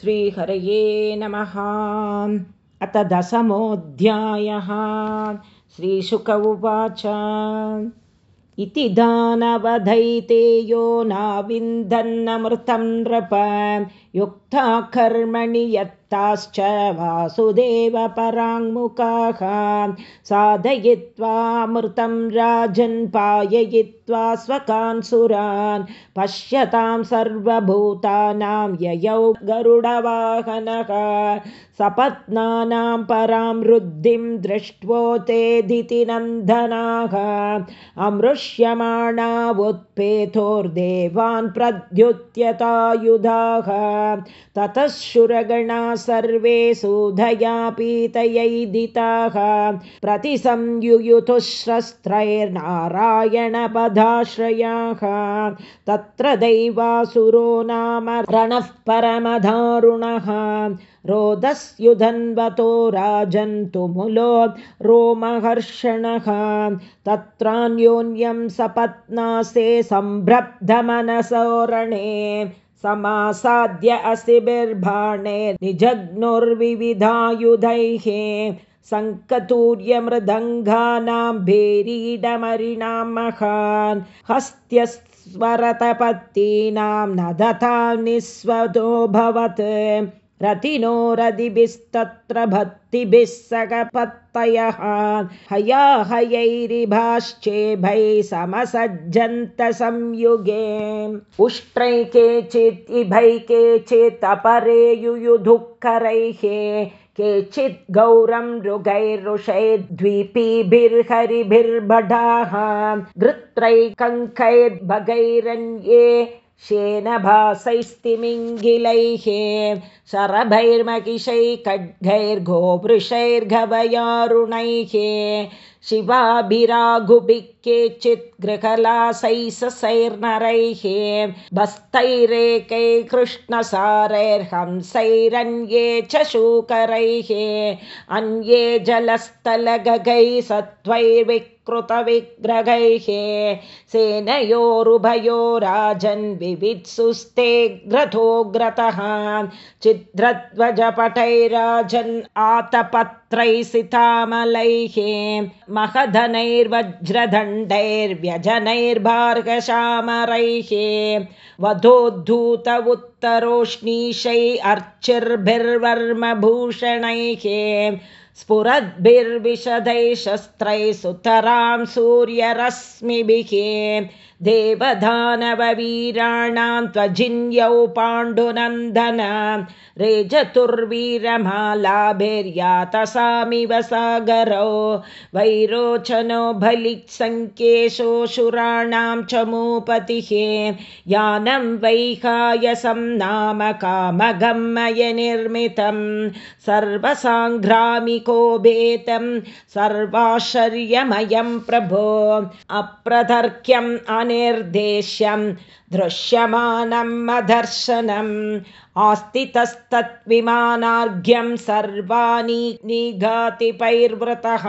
श्रीहरये नमः। अथ दशमोऽध्यायः। श्रीशुक उवाच। इति दानवधैतेयो नाविन्दन्नमृतं नृप युक्ता कर्मणि यत्ताश्च वासुदेवपराङ्मुखाः साधयित्वामृतं राजन् पाययित्वा स्वकान्सुरान् पश्यतां सर्वभूतानां ययौ गरुडवाहनः सपत्नानां परां वृद्धिं दृष्ट्वोतेदिति नन्दनाः अमृष्यमाणावुत्पेतोर्देवान् प्रद्युत्यतायुधाः ततः शुरगणा सर्वे सुधया पीतयैदिताः। प्रतिसंयुयुतुश्रस्त्रैर्नारायणपदाश्रयाः तत्र दैवासुरो नाम रणः परमधारुणः। रोदस्युधन्वतो राजन्तुमुलो रोमहर्षणः। तत्रान्योन्यं सपत्नासे सम्भ्रब्धमनसोरणे समासाद्य असिबिर्भाणे निजग्नुर्विविधायुधैः सङ्कतूर्यमृदङ्गानां भेरीडमरिणां महान् हस्त्यस्वरतपत्तीनां न दता निःस्वतोऽभवत् रतिनो रदिभिस्तत्र भक्तिभिः सकपत्तयः हया हयैरिभाश्चेभै समसज्जन्त संयुगे उष्ट्रै केचित् इभै केचित् अपरे युयुधुःकरैः केचित् गौरं मृगैरुषैर्द्वीपीभिर्हरिभिर्भटाः घृत्रै कङ्कैर्भगैरन्ये शेनभासैस्तिमिङ्गिलैः शरभैर्मकिषै खड्गैर्गोवृषैर्घवयारुणैः शिवाभिराघुभिः केचित् गृहलासैससैर्नरैः भस्तैरेकै कृष्णसारैर्हंसैरन्ये च शूकरैः अन्ये जलस्थलगगैः सत्त्वैर्विकृतविग्रहैः सेनयोरुभयो राजन् विवित्सुस्ते ग्रथोग्रतः चिद्रध्वजपटैराजन् आतपत्रैः सितामलैः महधनैर्वज्रदण्डैर्व्यजनैर्भार्गशामरैः वधोद्धूत उत्तरोष्णीशै अर्चिर्भिर्वर्मभूषणैः स्फुरद्भिर्विशदैः शस्त्रैः सुतरां सूर्यरश्मिभिः देवदानववीराणां त्वजिन्यौ पाण्डुनन्दन रेजतुर्वीरमालाभिर्यातसामिव सागरौ वैरोचनो बलिसङ्केशोऽसुराणां च मूपतिः यानं वैहायसं नाम कामगमय निर्मितं सर्वसाङ्ग्रामिको भेतं सर्वाश्चर्यमयं प्रभो अप्रतर्क्यम् अनिर्देश्यं दृश्यमानम् अदर्शनम् आस्तितस्तत्विमानार्घ्यं सर्वाणि निघातिपैर्वृतः।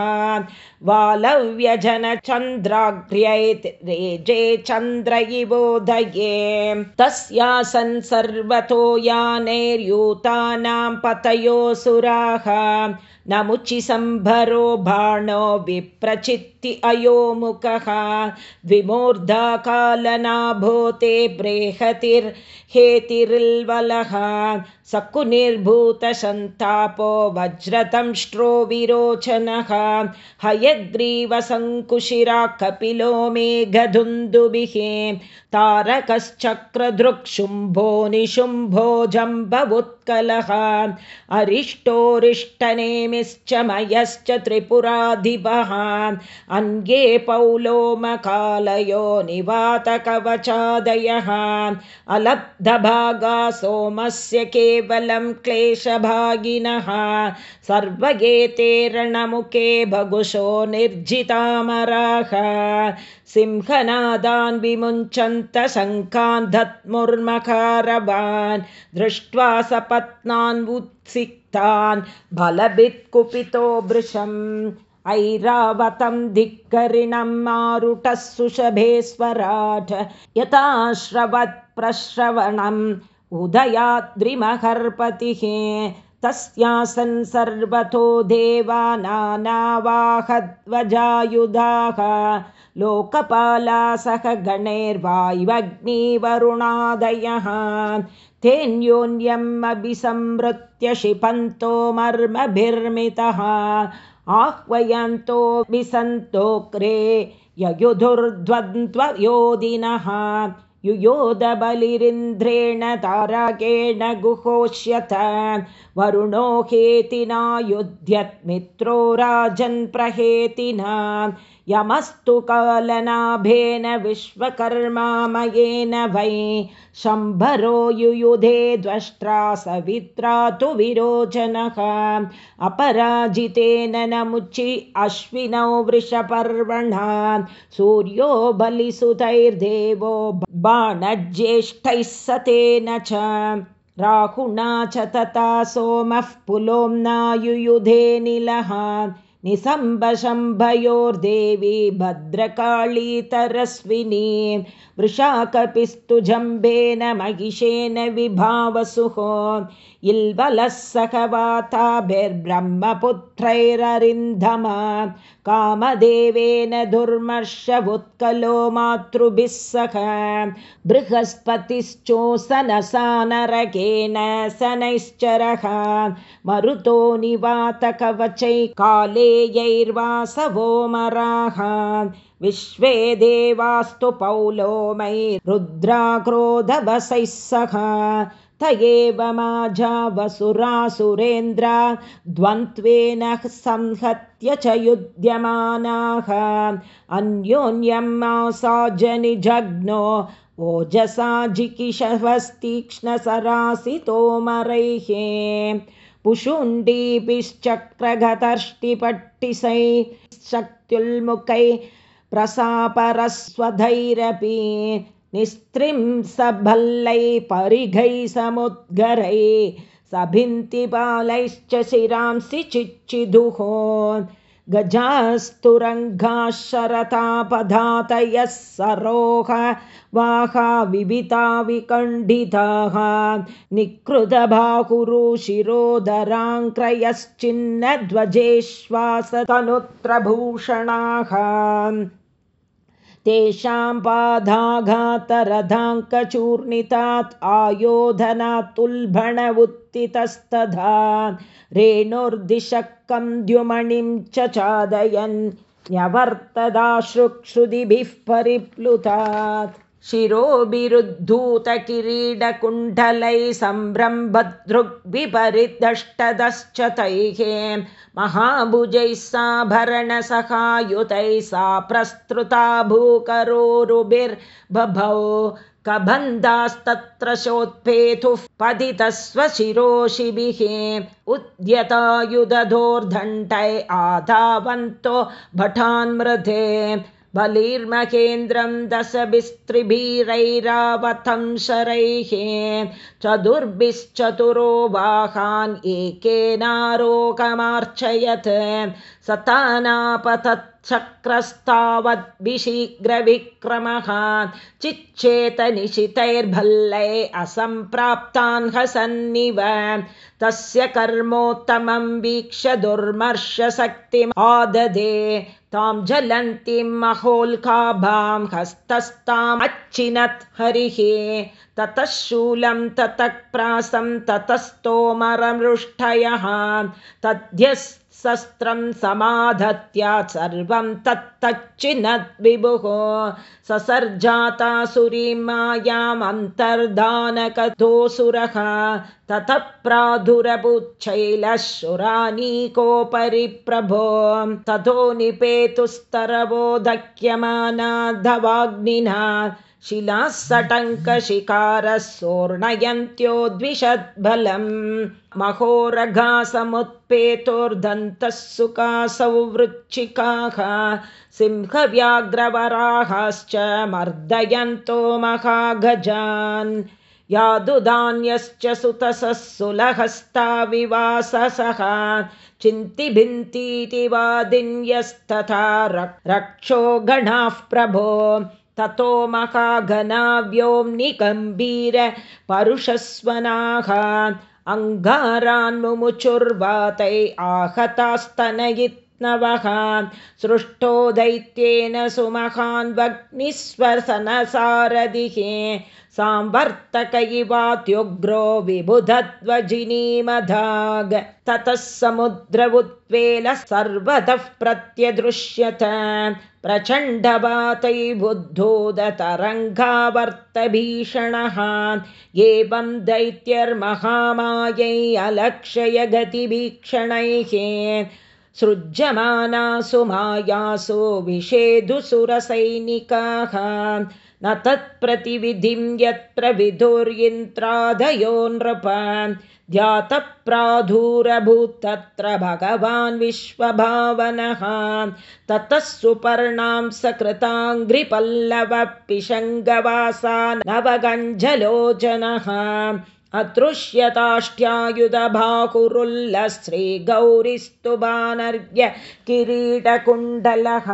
वालव्यजनचन्द्राग्र्यै चन्द्र इवोदये तस्यासन् सर्वतो यानैर्यूतानां पतयोऽसुराः नमुचिसम्भरो बाणो विप्रचित्ति अयोमुखः। द्विमूर्धाकालनाभूते बृहतिर्हेतिर्वलः सकुनिर्भूतसन्तापो वज्रतंष्ट्रो विरोचनः। हयग्रीवसङ्कुशिरा कपिलो मेघधुन्दुभिः। तारकश्चक्रदृक्शुम्भो निशुम्भो जम्बवुत्कलः। अरिष्टोरिष्टनेमिश्च मयश्च त्रिपुराधिपः। अन्ये पौलोमकालयो निवातकवचादयः। अलब्धभागा सोमस्य केवलं क्लेशभागिनः सर्वगेते रणमुखे भगुशो निर्जितामराः। सिंहनादान् विमुञ्चन्त शङ्कान् धत्मुर्मकारवान् दृष्ट्वा सपत्नान् उत्सिक्तान् बलभित्कुपितो भृशम् ऐरावतं धिक्करिणं मारुटः सुषभेश्वराट् यथाश्रवत् प्रश्रवणं उदयाद्रिमहर्पतिः तस्यासन् सर्वतो देवानावाहध्वजायुधाः लोकपाला सह गणैर्वायुवग्निवरुणादयः। तेऽन्योन्यम् अभिसंवृत्य क्षिपन्तो मर्मभिर्मितः। आह्वयन्तोऽभिसन्तोऽग्रे ययुधुर्ध्वन्द्वयोधिनः युयोधबलिरिन्द्रेण तारकेण गुहोष्यत वरुणो हेतिना युध्यत्मित्रो राजन्प्रहेतिना यमस्तु कालनाभेन विश्वकर्मामयेन वै शम्भरो युयुधे द्वष्ट्रा सवित्रा तु विरोचनः। अपराजितेन नमुचि अश्विनौ वृषपर्वणा। सूर्यो बलिसुतैर्देवो बाणज्येष्ठैः सतेन च। राहुणा च तथा सोमः पुलोम्ना युयुधे निलः निसम्बशम्भयोर्देवी भद्रकाळीतरस्विनी वृषाकपिस्तु जम्बेन महिषेन विभावसुः इल्बलः सखवाताभिर्ब्रह्मपुत्रैररिन्धम कामदेवेन दुर्मर्षवुत्कलो मातृभिः सह बृहस्पतिश्चोसनसानरकेन सनैश्चरः मरुतो निवातकवचै कालेयैर्वासवो मराः। विश्वे देवास्तु पौलो मयि रुद्राक्रोधवसैः सह। त एव माजावसुरासुरेन्द्र द्वन्द्वेन संहत्य च युध्यमानाः। अन्योन्यं मासा जनिजग्नो ओजसा जिकिशवस्तीक्ष्णसरासितोमरैः पुषुण्डीभिश्चक्रगतर्ष्टिपट्टिसै शक्त्युल्मुखै प्रसापरस्वधैरपि निस्त्रिं सबल्लै परिघै समुद्गरै सभिन्तिपालैश्च शिरांसि चिच्चिदुः गजास्तुरङ्गाः शरतापधातयः सरोह वाहा विविता विकण्डिताः निकृतबाहुरुशिरोदराङ्क्रयश्चिन्नध्वजेश्वासतनुत्रभूषणाः तेषां पादाघातरथाङ्कचूर्णितात् आयोधनातुल्भणवुत्थितस्तथा रेणोर्दिशक्कं द्युमणिं च चादयन् न्यवर्तदाश्रुक्षुदिभिः परिप्लुतात् शिरोभिरुद्धूतकिरीडकुण्डलैः सम्भ्रम्भदृग्विपरिदष्टदश्च तैः महाभुजैः साभरणसहायुतैः सा प्रस्तृता भूकरोरुभिर्बभौ कबन्धास्तत्र शोत्पेतुः पतितस्वशिरोषिभिः उद्यतायुधोर्धण्टै आधावन्तो भटान्मृधे बलिर्महेन्द्रं दशभिस्त्रिभिरैरावतं शरैः चतुर्भिश्चतुरो वाहान् एकेनारोगमार्चयत्। सतानापतच्छक्रस्तावद्भिशीघ्रविक्रमः। चिच्चेतनिशितैर्भल्लै असम्प्राप्तान् हसन्निव। तस्य कर्मोत्तमं वीक्ष्य दुर्मर्षशक्तिम् आददे तां जलन्तीं महोल्काभां हस्तस्ताम् अच्छिनत् हरिः। ततः शूलं ततः प्रासं ततस्तोमरमृष्टयः तद्यशस्त्रं समाधत्यात् सर्वं तत्तच्चिनद्विभुः ससर्जातासुरीं मायामन्तर्धानकथोऽसुरः ततः प्रादुरपुच्छैलशुरानीकोपरि प्रभो ततो निपेतुस्तरवो दह्यमानाधवाग्निना शिलाः सटङ्कशिकारः सोर्णयन्त्यो द्विषद्बलम् महोरघासमुत्पेतोर्दन्तः सुकासौ वृच्छिकाः सिंहव्याघ्रवराहाश्च मर्दयन्तो महागजान्। यादुधान्यश्च सुतसः सुलहस्ता विवाससः। चिन्तिभिन्तीति वादिन्यस्तथा रक्षो गणाः प्रभो ततो महाघनाव्योम्निगम्भीर परुषस्वनाः। अङ्गारान्मुमुचुर्वातै सृष्टो दैत्येन सुमहान् वग्निस्वसनसारदिः सांवर्तक इवात्युग्रो विबुधध्वजिनीमधाग। ततः समुद्र उत्वेल सर्वतः प्रत्यदृश्यत। प्रचण्डवातै बुद्धोदतरङ्गावर्तभीषणः। एवं दैत्यर्महामायै अलक्षय गतिभीक्षणैः सृज्यमानासु मायासु विषेदुसुरसैनिकाः न तत्प्रतिविधिं यत्र विधुर्यन्त्रादयो नृप। ध्यातप्राधूरभूत्तत्र भगवान् विश्वभावनः। ततः सुपर्णां सकृताङ्घ्रिपल्लवपिशङ्गवासा नवगञ्जलोचनः अतृष्यताष्ट्यायुधबाकुरुल्लश्रीगौरिस्तु बानर्य किरीटकुण्डलः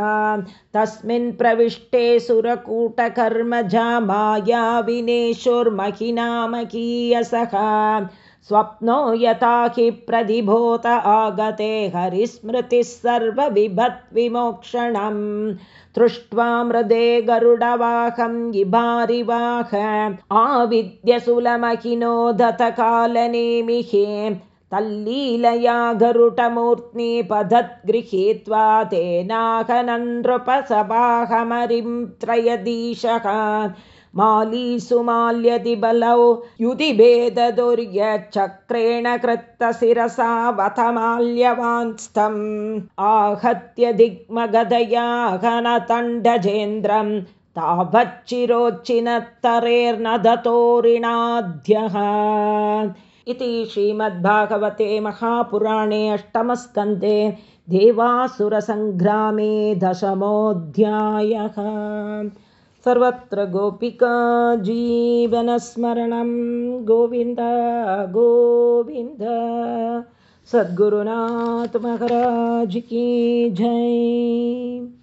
तस्मिन् प्रविष्टे सुरकूटकर्मजा मायाविनेशुर्महिनामकीयसः स्वप्नो यथा हि प्रतिभूत आगते हरिस्मृतिः सर्वविभत्विमोक्षणम्। दृष्ट्वा मृदे गरुडवाहं इबारिवाह आविद्यसुलमहिनो दतकालनेमिः तल्लीलया गरुटमूर्त्नि पदद्गृहीत्वा तेनाहननृपसभाहमरिं त्रयदीशः मालीसुमाल्यति बलौ कृत्तशिरसा वथमाल्यवांस्तम् आहत्य दिग्मगदया घनतण्डजेन्द्रं तावच्चिरोच्चिनत्तरेर्न दतोरिणाद्यः इति श्रीमद्भागवते महापुराणे अष्टमस्कन्धे देवासुरसङ्ग्रामे दशमोऽध्यायः सर्वत्र गोपिका जीवनस्मरणं। गोविन्द गोविन्द। सद्गुरुनाथ महाराज की जय